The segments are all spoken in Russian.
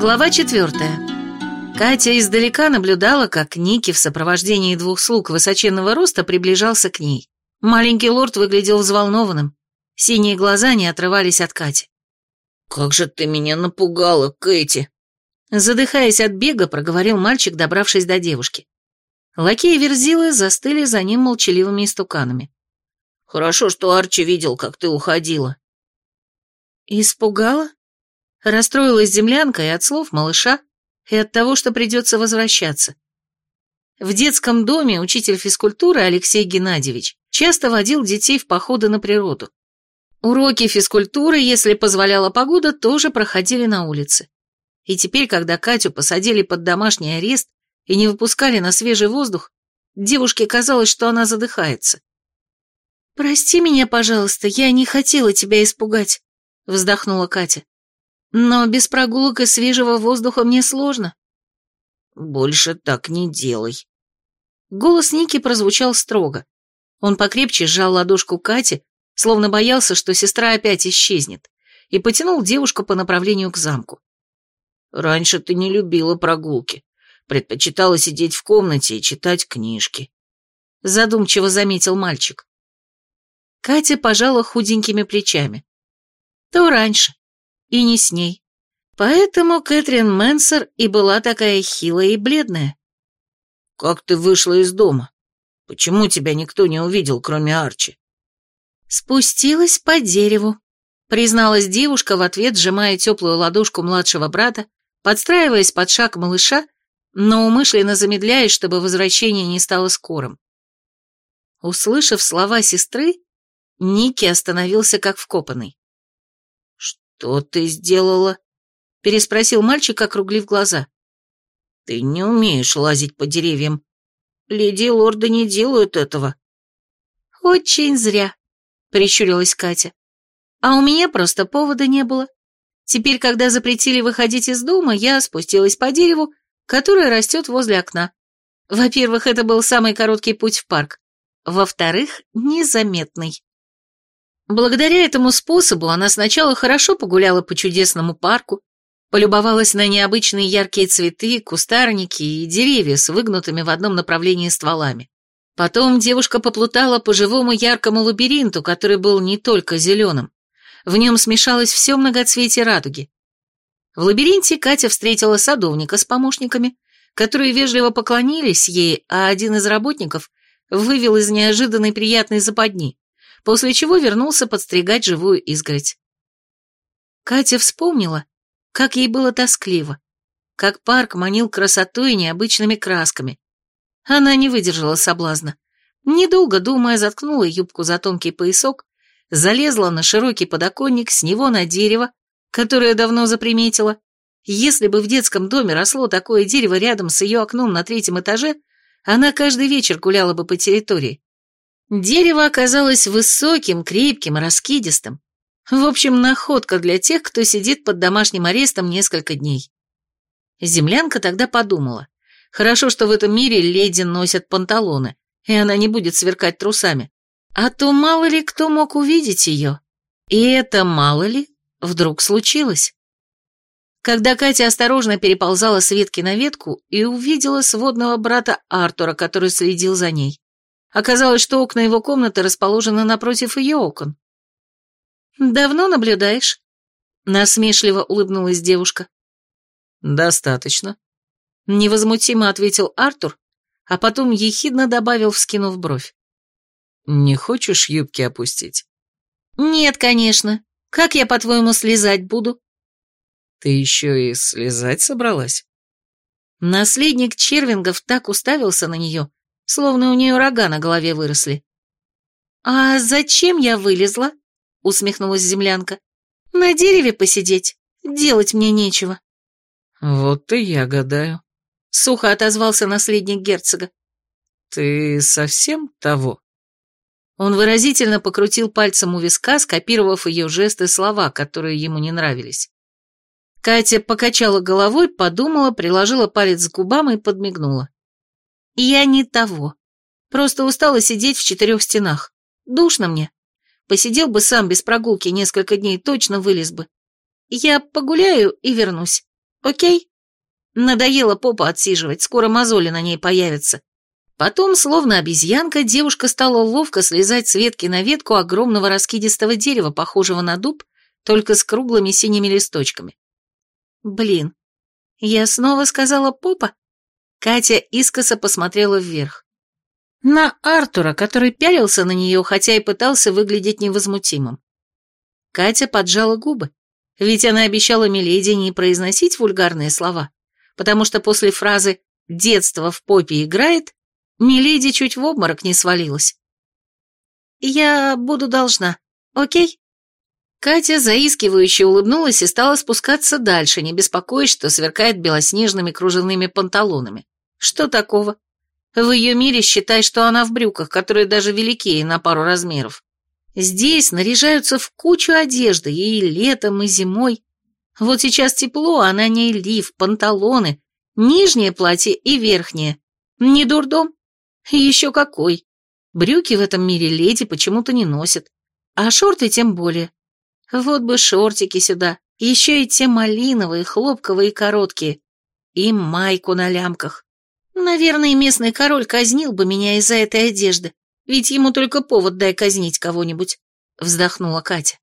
Глава четвертая. Катя издалека наблюдала, как Ники в сопровождении двух слуг высоченного роста приближался к ней. Маленький лорд выглядел взволнованным. Синие глаза не отрывались от Кати. «Как же ты меня напугала, Кэти!» Задыхаясь от бега, проговорил мальчик, добравшись до девушки. Лакеи Верзилы застыли за ним молчаливыми истуканами. «Хорошо, что Арчи видел, как ты уходила». «Испугала?» Расстроилась землянка и от слов малыша, и от того, что придется возвращаться. В детском доме учитель физкультуры Алексей Геннадьевич часто водил детей в походы на природу. Уроки физкультуры, если позволяла погода, тоже проходили на улице. И теперь, когда Катю посадили под домашний арест и не выпускали на свежий воздух, девушке казалось, что она задыхается. «Прости меня, пожалуйста, я не хотела тебя испугать», — вздохнула Катя. Но без прогулок и свежего воздуха мне сложно. Больше так не делай. Голос Ники прозвучал строго. Он покрепче сжал ладошку Кати, словно боялся, что сестра опять исчезнет, и потянул девушку по направлению к замку. «Раньше ты не любила прогулки, предпочитала сидеть в комнате и читать книжки», — задумчиво заметил мальчик. Катя пожала худенькими плечами. То раньше, и не с ней. Поэтому Кэтрин Мэнсер и была такая хилая и бледная. «Как ты вышла из дома? Почему тебя никто не увидел, кроме Арчи?» «Спустилась по дереву», — призналась девушка в ответ, сжимая теплую ладошку младшего брата, подстраиваясь под шаг малыша, но умышленно замедляясь, чтобы возвращение не стало скорым. Услышав слова сестры, Ники остановился как вкопанный. «Что ты сделала?» — переспросил мальчик, округлив глаза. «Ты не умеешь лазить по деревьям. Леди и лорды не делают этого». «Очень зря», — прищурилась Катя. «А у меня просто повода не было. Теперь, когда запретили выходить из дома, я спустилась по дереву, которое растет возле окна. Во-первых, это был самый короткий путь в парк. Во-вторых, незаметный. Благодаря этому способу она сначала хорошо погуляла по чудесному парку, полюбовалась на необычные яркие цветы, кустарники и деревья с выгнутыми в одном направлении стволами. Потом девушка поплутала по живому яркому лабиринту, который был не только зеленым. В нем смешалось все многоцветие радуги. В лабиринте Катя встретила садовника с помощниками, которые вежливо поклонились ей, а один из работников вывел из неожиданной приятной западни после чего вернулся подстригать живую изгородь. Катя вспомнила, как ей было тоскливо, как парк манил красотой и необычными красками. Она не выдержала соблазна. Недолго думая, заткнула юбку за тонкий поясок, залезла на широкий подоконник, с него на дерево, которое давно заприметила. Если бы в детском доме росло такое дерево рядом с ее окном на третьем этаже, она каждый вечер гуляла бы по территории. Дерево оказалось высоким, крепким, раскидистым. В общем, находка для тех, кто сидит под домашним арестом несколько дней. Землянка тогда подумала. Хорошо, что в этом мире леди носят панталоны, и она не будет сверкать трусами. А то мало ли кто мог увидеть ее. И это мало ли вдруг случилось. Когда Катя осторожно переползала с ветки на ветку и увидела сводного брата Артура, который следил за ней. Оказалось, что окна его комнаты расположены напротив ее окон. «Давно наблюдаешь?» Насмешливо улыбнулась девушка. «Достаточно», — невозмутимо ответил Артур, а потом ехидно добавил, вскинув бровь. «Не хочешь юбки опустить?» «Нет, конечно. Как я, по-твоему, слезать буду?» «Ты еще и слезать собралась?» Наследник Червингов так уставился на нее, словно у нее рога на голове выросли. «А зачем я вылезла?» — усмехнулась землянка. «На дереве посидеть. Делать мне нечего». «Вот и я гадаю», — сухо отозвался наследник герцога. «Ты совсем того?» Он выразительно покрутил пальцем у виска, скопировав ее жесты и слова, которые ему не нравились. Катя покачала головой, подумала, приложила палец к губам и подмигнула. Я не того. Просто устала сидеть в четырех стенах. Душно мне. Посидел бы сам без прогулки несколько дней, точно вылез бы. Я погуляю и вернусь. Окей? Надоело попа отсиживать, скоро мозоли на ней появятся. Потом, словно обезьянка, девушка стала ловко слезать с ветки на ветку огромного раскидистого дерева, похожего на дуб, только с круглыми синими листочками. Блин, я снова сказала попа? Катя искоса посмотрела вверх. На Артура, который пялился на нее, хотя и пытался выглядеть невозмутимым. Катя поджала губы, ведь она обещала Миледи не произносить вульгарные слова, потому что после фразы «детство в попе играет» Миледи чуть в обморок не свалилась. «Я буду должна, окей?» Катя заискивающе улыбнулась и стала спускаться дальше, не беспокоясь, что сверкает белоснежными кружевными панталонами. Что такого? В ее мире считай, что она в брюках, которые даже великие на пару размеров. Здесь наряжаются в кучу одежды и летом, и зимой. Вот сейчас тепло, а на ней лиф, панталоны, нижнее платье и верхнее. Не дурдом? Еще какой. Брюки в этом мире леди почему-то не носят, а шорты тем более. Вот бы шортики сюда, еще и те малиновые, хлопковые и короткие. И майку на лямках. Наверное, местный король казнил бы меня из-за этой одежды, ведь ему только повод дай казнить кого-нибудь, вздохнула Катя.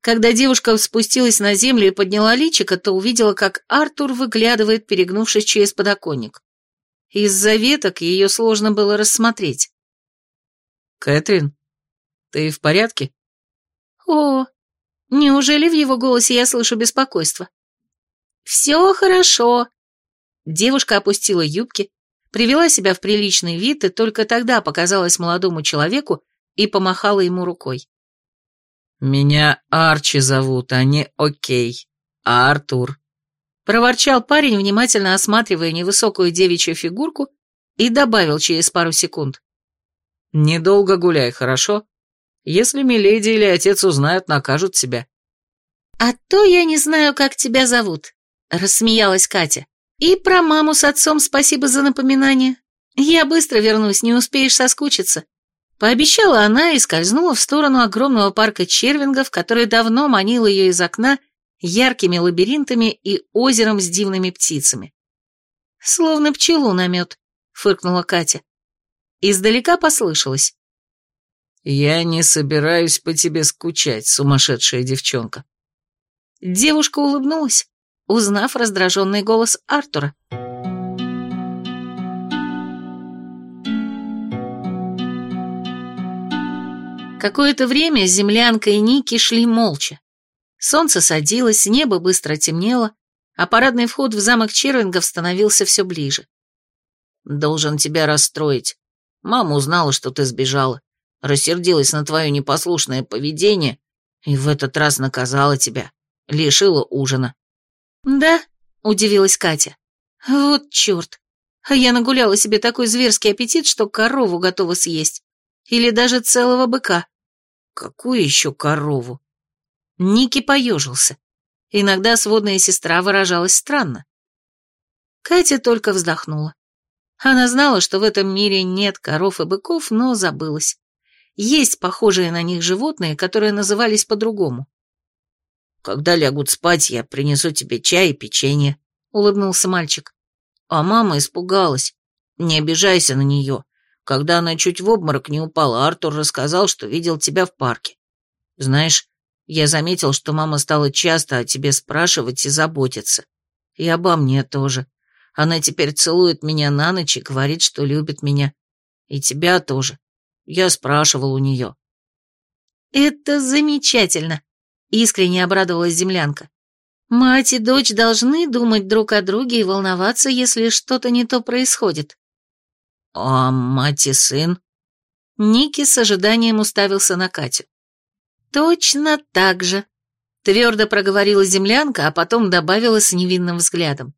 Когда девушка спустилась на землю и подняла личико, то увидела, как Артур выглядывает, перегнувшись через подоконник. Из-за веток ее сложно было рассмотреть. «Кэтрин, ты в порядке?» «О, неужели в его голосе я слышу беспокойство?» «Все хорошо». Девушка опустила юбки, привела себя в приличный вид и только тогда показалась молодому человеку и помахала ему рукой. «Меня Арчи зовут, а не Окей, а Артур», Проворчал парень, внимательно осматривая невысокую девичью фигурку, и добавил через пару секунд. «Недолго гуляй, хорошо? Если миледи или отец узнают, накажут тебя». «А то я не знаю, как тебя зовут», — рассмеялась Катя. «И про маму с отцом спасибо за напоминание. Я быстро вернусь, не успеешь соскучиться». Пообещала она и скользнула в сторону огромного парка червингов, который давно манил ее из окна яркими лабиринтами и озером с дивными птицами. «Словно пчелу на мед», — фыркнула Катя. Издалека послышалось. «Я не собираюсь по тебе скучать, сумасшедшая девчонка». Девушка улыбнулась, узнав раздраженный голос Артура. Какое-то время землянка и Ники шли молча. Солнце садилось, небо быстро темнело, а парадный вход в замок Червингов становился все ближе. «Должен тебя расстроить. Мама узнала, что ты сбежала, рассердилась на твое непослушное поведение и в этот раз наказала тебя, лишила ужина». «Да?» — удивилась Катя. «Вот черт! А я нагуляла себе такой зверский аппетит, что корову готова съесть. Или даже целого быка». «Какую еще корову?» Ники поежился. Иногда сводная сестра выражалась странно. Катя только вздохнула. Она знала, что в этом мире нет коров и быков, но забылась. Есть похожие на них животные, которые назывались по-другому. «Когда лягут спать, я принесу тебе чай и печенье», — улыбнулся мальчик. А мама испугалась. Не обижайся на нее. Когда она чуть в обморок не упала, Артур рассказал, что видел тебя в парке. Знаешь, я заметил, что мама стала часто о тебе спрашивать и заботиться. И обо мне тоже. Она теперь целует меня на ночь и говорит, что любит меня. И тебя тоже. Я спрашивал у нее. «Это замечательно», — искренне обрадовалась землянка. «Мать и дочь должны думать друг о друге и волноваться, если что-то не то происходит». «А мать и сын?» Ники с ожиданием уставился на Катю. «Точно так же», — твердо проговорила землянка, а потом добавила с невинным взглядом.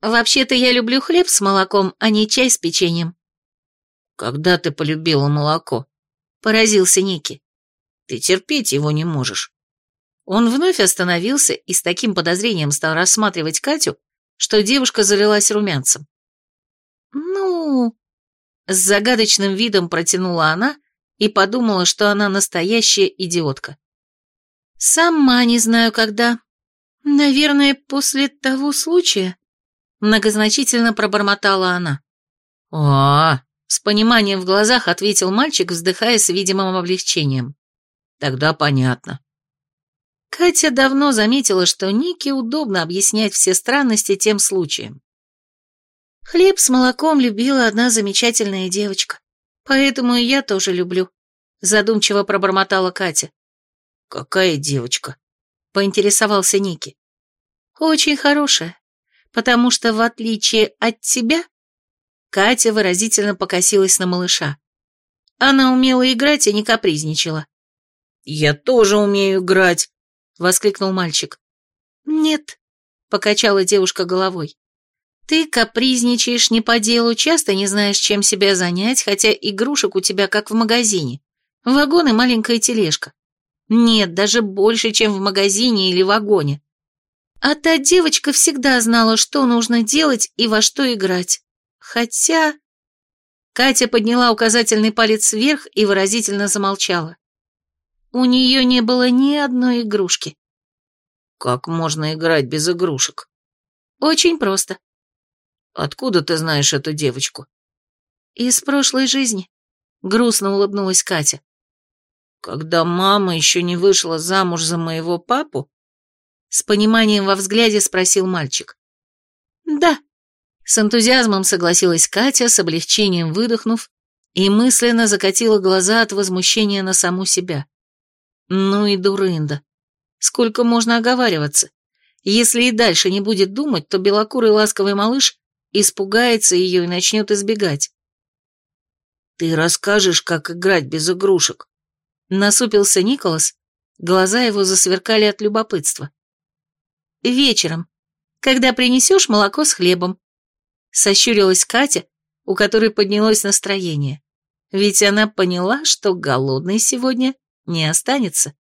«Вообще-то я люблю хлеб с молоком, а не чай с печеньем». «Когда ты полюбила молоко?» — поразился Ники. «Ты терпеть его не можешь». Он вновь остановился и с таким подозрением стал рассматривать Катю, что девушка залилась румянцем. «Ну...» — с загадочным видом протянула она, и подумала, что она настоящая идиотка. «Сама не знаю, когда. Наверное, после того случая, многозначительно пробормотала она. А, С пониманием в глазах ответил мальчик, вздыхая с видимым облегчением. тогда понятно. Катя давно заметила, что Нике удобно объяснять все странности тем случаем. Хлеб с молоком любила одна замечательная девочка, поэтому и я тоже люблю, задумчиво пробормотала Катя. Какая девочка? Поинтересовался Ники. Очень хорошая, потому что в отличие от тебя, Катя выразительно покосилась на малыша. Она умела играть и не капризничала. Я тоже умею играть, воскликнул мальчик. Нет, покачала девушка головой. Ты капризничаешь не по делу, часто не знаешь, чем себя занять, хотя игрушек у тебя как в магазине. Вагон и маленькая тележка. Нет, даже больше, чем в магазине или вагоне. А та девочка всегда знала, что нужно делать и во что играть. Хотя... Катя подняла указательный палец вверх и выразительно замолчала. У нее не было ни одной игрушки. Как можно играть без игрушек? Очень просто. Откуда ты знаешь эту девочку? Из прошлой жизни. Грустно улыбнулась Катя. Когда мама еще не вышла замуж за моего папу? С пониманием во взгляде спросил мальчик. Да. С энтузиазмом согласилась Катя, с облегчением выдохнув, и мысленно закатила глаза от возмущения на саму себя. Ну и дурында. Сколько можно оговариваться? Если и дальше не будет думать, то белокурый ласковый малыш испугается ее и начнет избегать. Ты расскажешь, как играть без игрушек? Насупился Николас, глаза его засверкали от любопытства. Вечером, когда принесешь молоко с хлебом. Сощурилась Катя, у которой поднялось настроение. Ведь она поняла, что голодной сегодня не останется.